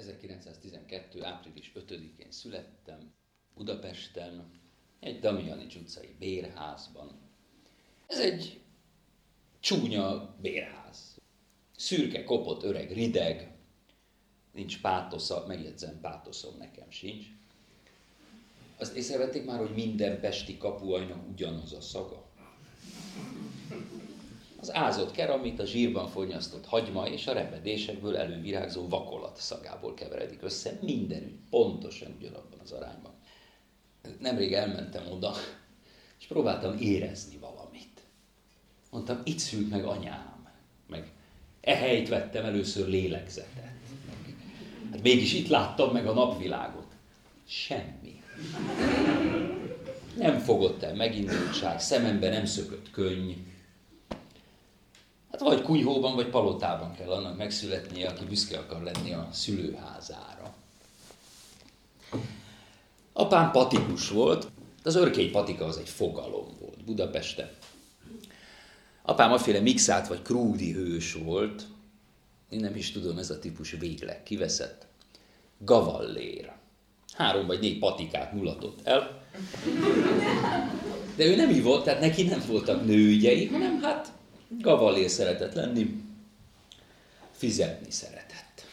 1912. április 5-én születtem Budapesten, egy Damianics utcai bérházban. Ez egy csúnya bérház. Szürke, kopott, öreg, rideg, nincs pátosza, megjegyzem, pátoszom nekem sincs. Azt észrevették már, hogy minden pesti kapuajnak ugyanaz a szaga? Az ázott keramit, a zsírban fogyasztott hagyma és a repedésekből elővirágzó vakolat szagából keveredik össze, mindenütt pontosan ugyanabban az arányban. Nemrég elmentem oda, és próbáltam érezni valamit. Mondtam, itt szült meg anyám, meg ehelyt vettem először lélegzetet. Meg, hát mégis itt láttam meg a napvilágot. Semmi. Nem fogott el megindultság, szemembe nem szökött könny, Hát vagy kunyhóban, vagy palotában kell annak megszületnie, aki büszke akar lenni a szülőházára. Apám patikus volt, az örkény patika az egy fogalom volt Budapesten. Apám aféle mixát vagy krúdi hős volt, én nem is tudom, ez a típus végleg kiveszett. Gavallér. Három vagy négy patikát mulatott el. De ő nem ivott, tehát neki nem voltak nőügyei, hanem hát Gavalé szeretett lenni, fizetni szeretett.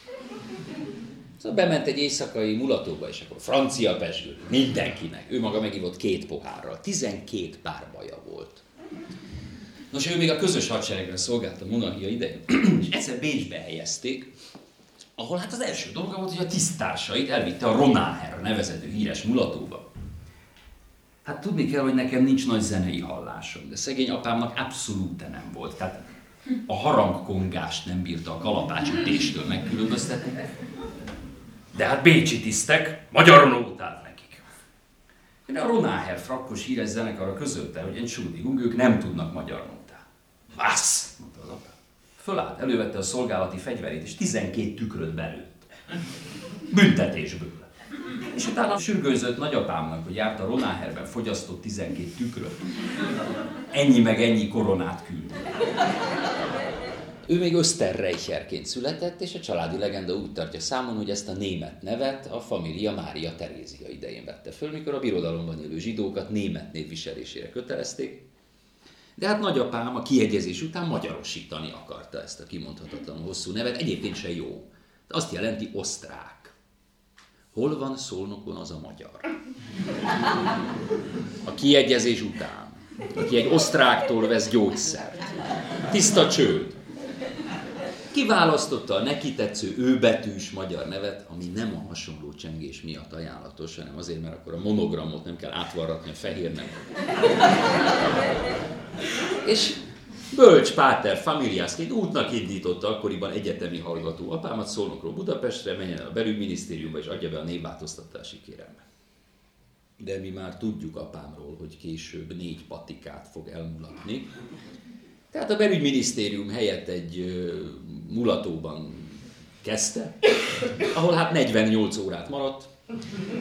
Szóval bement egy éjszakai mulatóba, és akkor francia pesgő, mindenkinek. Ő maga megivott két pohárral. Tizenkét pár baja volt. Nos, ő még a közös hadseregre szolgált a monarchia idején, és egyszer Bécsbe helyezték, ahol hát az első dolga volt, hogy a tisztársait elvitte a Ronáher nevezető híres mulatóba. Hát tudni kell, hogy nekem nincs nagy zenei hallásom, de szegény apámnak abszolút nem volt. Tehát a harangkongást nem bírta a kalapácsütéstől megkülönböztetni. De hát bécsi tisztek, magyarul nótált nekik. De a Ronáher frakkos híres zenekarra közölte, hogy entschuldigung, ők nem tudnak magyar nótát. Vász, mondta az apám. Fölállt, elővette a szolgálati fegyverét, és 12 tükröt belőtt. Büntetésből. Utána sürgőzött nagyapámnak, hogy járt a Ronáherben fogyasztott 12 tükröt. Ennyi meg ennyi koronát küld. Ő még Österreicherként született, és a családi legenda úgy tartja számon, hogy ezt a német nevet a família Mária Terézia idején vette föl, mikor a birodalomban élő zsidókat német névviselésére kötelezték. De hát nagyapám a kiegyezés után magyarosítani akarta ezt a kimondhatatlan hosszú nevet, egyébként se jó. De azt jelenti osztrák. Hol van szolnokon az a magyar? A kiegyezés után, aki egy osztráktól vesz gyógyszert. Tiszta csőd. Kiválasztotta a neki tetsző őbetűs magyar nevet, ami nem a hasonló csengés miatt ajánlatos, hanem azért, mert akkor a monogramot nem kell átvarratni a fehérnek. És Bölcs Páter familiászként útnak indította akkoriban egyetemi hallgató apámat Szolnokról Budapestre, menjen a belügyminisztériumba és adja be a névváltoztatási kérelmet. De mi már tudjuk apámról, hogy később négy patikát fog elmulatni. Tehát a belügyminisztérium helyett egy mulatóban kezdte, ahol hát 48 órát maradt,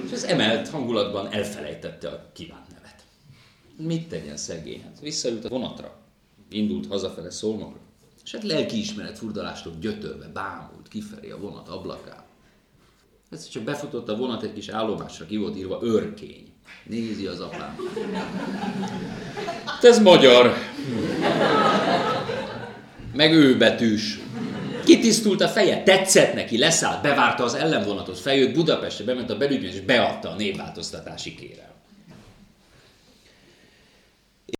és az emelt hangulatban elfelejtette a kívánt nevet. Mit tegyen szegény? Hát visszaült a vonatra indult hazafele Szolnokra, és hát lelkiismeret furdalástól gyötörve bámult kifelé a vonat ablakán. Ez csak befutott a vonat egy kis állomásra, ki volt írva örkény. Nézi az apám. Hát ez magyar. Meg ő betűs. Kitisztult a feje, tetszett neki, leszállt, bevárta az ellenvonatot, fejőt Budapestre, bement a belügyben, és beadta a névváltoztatási kérelmet.